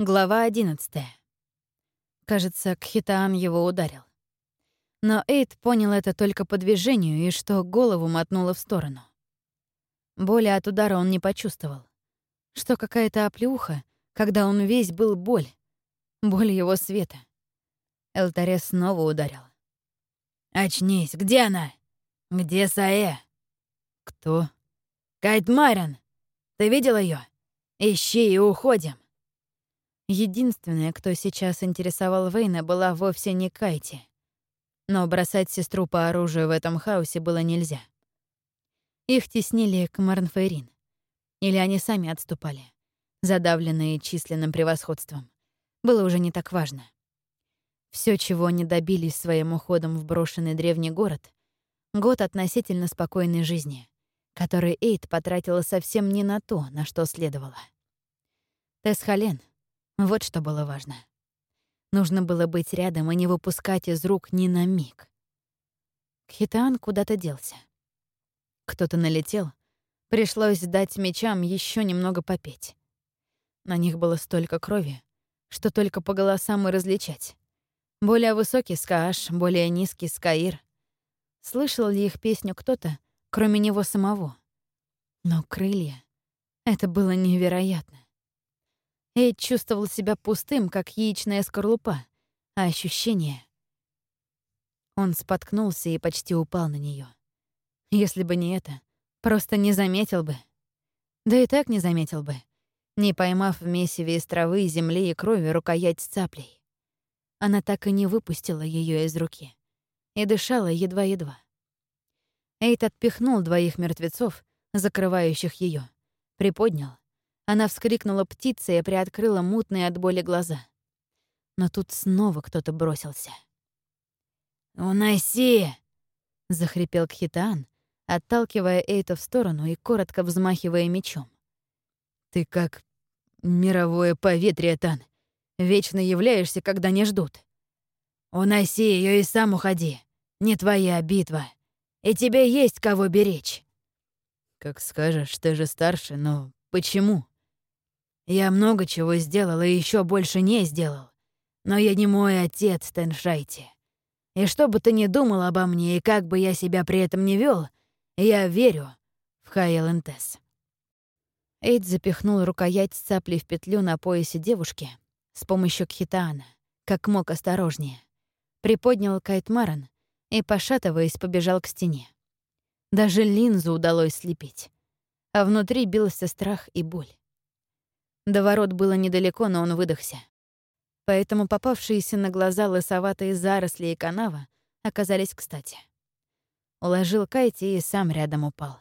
Глава 11. Кажется, Кхитаан его ударил. Но Эйд понял это только по движению и что голову мотнуло в сторону. Боли от удара он не почувствовал. Что какая-то оплеуха, когда он весь был боль. Боль его света. Элтарес снова ударил. «Очнись! Где она? Где Саэ?» «Кто?» «Кайт Марин! Ты видел ее? Ищи и уходим!» Единственная, кто сейчас интересовал Вейна, была вовсе не Кайти. Но бросать сестру по оружию в этом хаосе было нельзя. Их теснили к Марнфейрин. Или они сами отступали, задавленные численным превосходством. Было уже не так важно. Все, чего они добились своим уходом в брошенный древний город — год относительно спокойной жизни, который Эйд потратила совсем не на то, на что следовало. Тесхален, вот что было важно. Нужно было быть рядом и не выпускать из рук ни на миг. Кхитаан куда-то делся. Кто-то налетел. Пришлось дать мечам еще немного попеть. На них было столько крови, что только по голосам и различать. Более высокий Скааш, более низкий Скаир. Слышал ли их песню кто-то, кроме него самого? Но крылья — это было невероятно. Эйд чувствовал себя пустым, как яичная скорлупа, а ощущение... Он споткнулся и почти упал на нее. Если бы не это, просто не заметил бы. Да и так не заметил бы, не поймав в месиве из травы, земли и крови рукоять с цаплей. Она так и не выпустила ее из руки и дышала едва-едва. Эйт отпихнул двоих мертвецов, закрывающих ее, приподнял она вскрикнула птицей и приоткрыла мутные от боли глаза. Но тут снова кто-то бросился. «Уноси!» — захрипел Кхитан, отталкивая Эйта в сторону и коротко взмахивая мечом. «Ты как мировое поветрие, Тан. Вечно являешься, когда не ждут. Уноси ее и сам уходи. Не твоя битва. И тебе есть кого беречь». «Как скажешь, ты же старше, но почему?» Я много чего сделал и еще больше не сделал. Но я не мой отец, Теншайте. И что бы ты ни думал обо мне, и как бы я себя при этом не вел, я верю в Хайелентес. Эйд запихнул рукоять цапли в петлю на поясе девушки с помощью кхитаана, как мог осторожнее. Приподнял Кайтмаран и, пошатываясь, побежал к стене. Даже линзу удалось слепить. А внутри бился страх и боль. До ворот было недалеко, но он выдохся. Поэтому попавшиеся на глаза лысоватые заросли и канава оказались кстати. Уложил Кайти и сам рядом упал.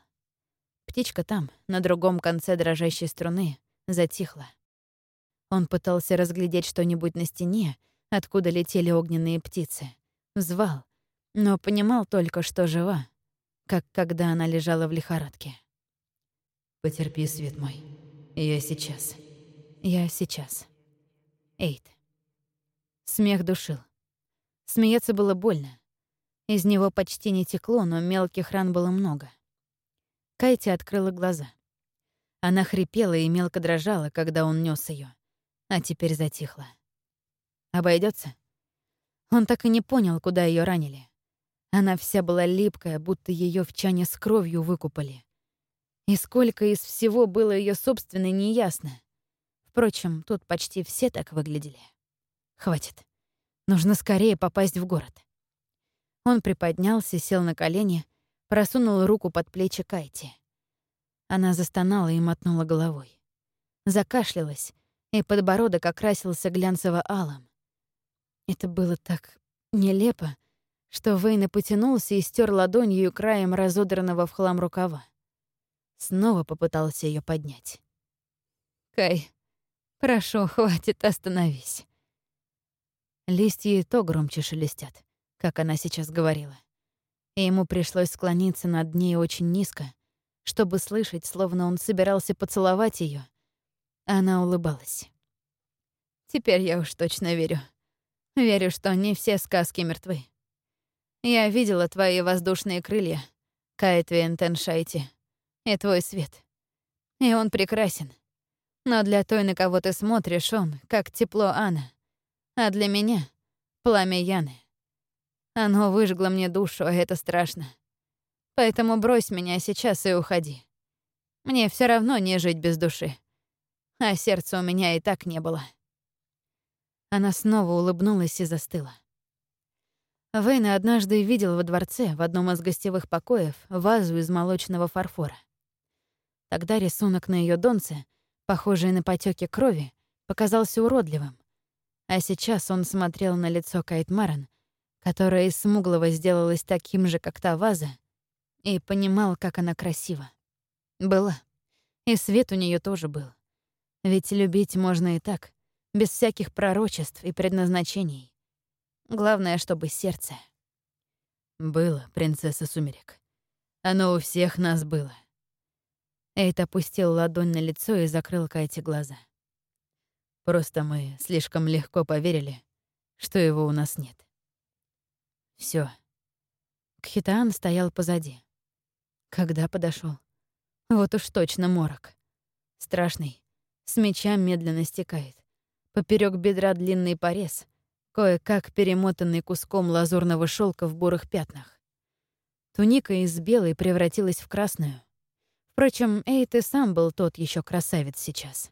Птичка там, на другом конце дрожащей струны, затихла. Он пытался разглядеть что-нибудь на стене, откуда летели огненные птицы. Звал, но понимал только, что жива, как когда она лежала в лихорадке. «Потерпи, свет мой, я сейчас». Я сейчас. Эйт. Смех душил. Смеяться было больно. Из него почти не текло, но мелких ран было много. Кайти открыла глаза. Она хрипела и мелко дрожала, когда он нес ее, а теперь затихла. Обойдется? Он так и не понял, куда ее ранили. Она вся была липкая, будто ее в чане с кровью выкупали. И сколько из всего было ее собственной, неясно. Впрочем, тут почти все так выглядели. Хватит. Нужно скорее попасть в город. Он приподнялся, сел на колени, просунул руку под плечи Кайти. Она застонала и мотнула головой. Закашлялась, и подбородок окрасился глянцево-алым. Это было так нелепо, что Вейна потянулся и стер ладонью краем разодранного в хлам рукава. Снова попытался ее поднять. «Кай, Прошу, хватит, остановись. Листья и то громче шелестят, как она сейчас говорила. И ему пришлось склониться над ней очень низко, чтобы слышать, словно он собирался поцеловать ее. Она улыбалась. Теперь я уж точно верю. Верю, что не все сказки мертвы. Я видела твои воздушные крылья, Кайтвиен Теншайти, и твой свет. И он прекрасен. Но для той, на кого ты смотришь, он как тепло Анна. А для меня — пламя Яны. Оно выжгло мне душу, а это страшно. Поэтому брось меня сейчас и уходи. Мне все равно не жить без души. А сердца у меня и так не было. Она снова улыбнулась и застыла. Вейна однажды видел во дворце в одном из гостевых покоев вазу из молочного фарфора. Тогда рисунок на ее донце, похожий на потеки крови, показался уродливым. А сейчас он смотрел на лицо Кайт Маран, которое из смуглого сделалось таким же, как та ваза, и понимал, как она красива. Была. И свет у нее тоже был. Ведь любить можно и так, без всяких пророчеств и предназначений. Главное, чтобы сердце. Было, принцесса Сумерек. Оно у всех нас было. Эйт опустил ладонь на лицо и закрыл Кайте глаза. Просто мы слишком легко поверили, что его у нас нет. Все. Кхитаан стоял позади. Когда подошел? Вот уж точно морок. Страшный. С меча медленно стекает. Поперек бедра длинный порез, кое-как перемотанный куском лазурного шелка в бурых пятнах. Туника из белой превратилась в красную. Впрочем, Эйт и сам был тот еще красавец сейчас.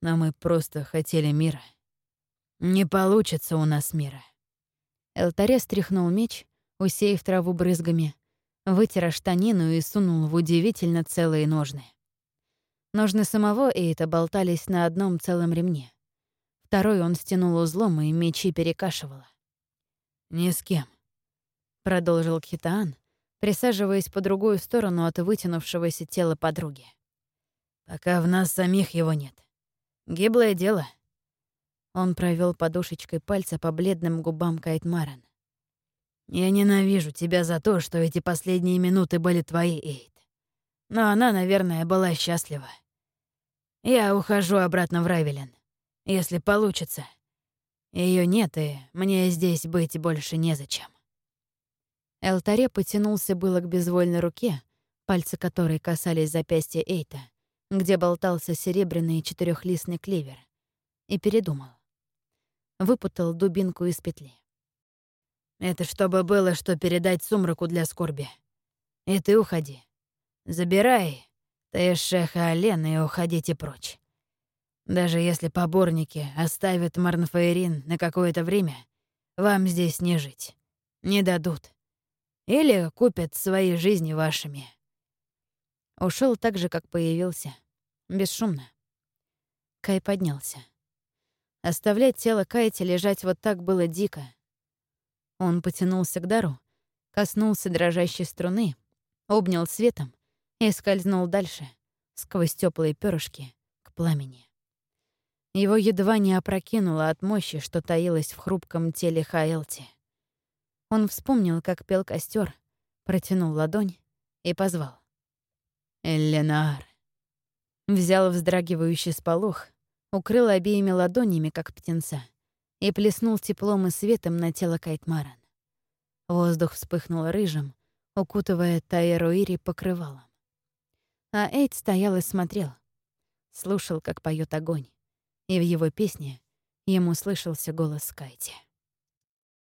Но мы просто хотели мира. Не получится у нас мира. Элтаре стряхнул меч, усеяв траву брызгами, вытер штанину и сунул в удивительно целые ножны. Ножны самого Эйта болтались на одном целом ремне. Второй он стянул узлом, и мечи перекашивало. «Ни с кем», — продолжил Кхитаан, присаживаясь по другую сторону от вытянувшегося тела подруги. «Пока в нас самих его нет. Гиблое дело». Он провел подушечкой пальца по бледным губам Кайтмаран. Я ненавижу тебя за то, что эти последние минуты были твои, Эйд. Но она, наверное, была счастлива. Я ухожу обратно в Райвелен, если получится. Ее нет, и мне здесь быть больше незачем. Элтаре потянулся было к безвольной руке, пальцы которой касались запястья Эйта, где болтался серебряный четырехлистный клевер, и передумал. Выпутал дубинку из петли. Это чтобы было, что передать сумраку для скорби. И ты уходи. Забирай ты шеха Ален и уходите прочь. Даже если поборники оставят Марнфаерин на какое-то время, вам здесь не жить. Не дадут. Или купят свои жизни вашими. Ушел так же, как появился. Бесшумно. Кай поднялся. Оставлять тело Кайти лежать вот так было дико, он потянулся к дару, коснулся дрожащей струны, обнял светом и скользнул дальше, сквозь теплые перышки, к пламени. Его едва не опрокинуло от мощи, что таилось в хрупком теле Хаэлти. Он вспомнил, как пел костер, протянул ладонь и позвал. «Эленар». Взял вздрагивающий сполох, укрыл обеими ладонями, как птенца — и плеснул теплом и светом на тело Кайтмаран. Воздух вспыхнул рыжим, укутывая Тайеруири покрывалом. А Эйд стоял и смотрел, слушал, как поет огонь, и в его песне ему слышался голос Кайти.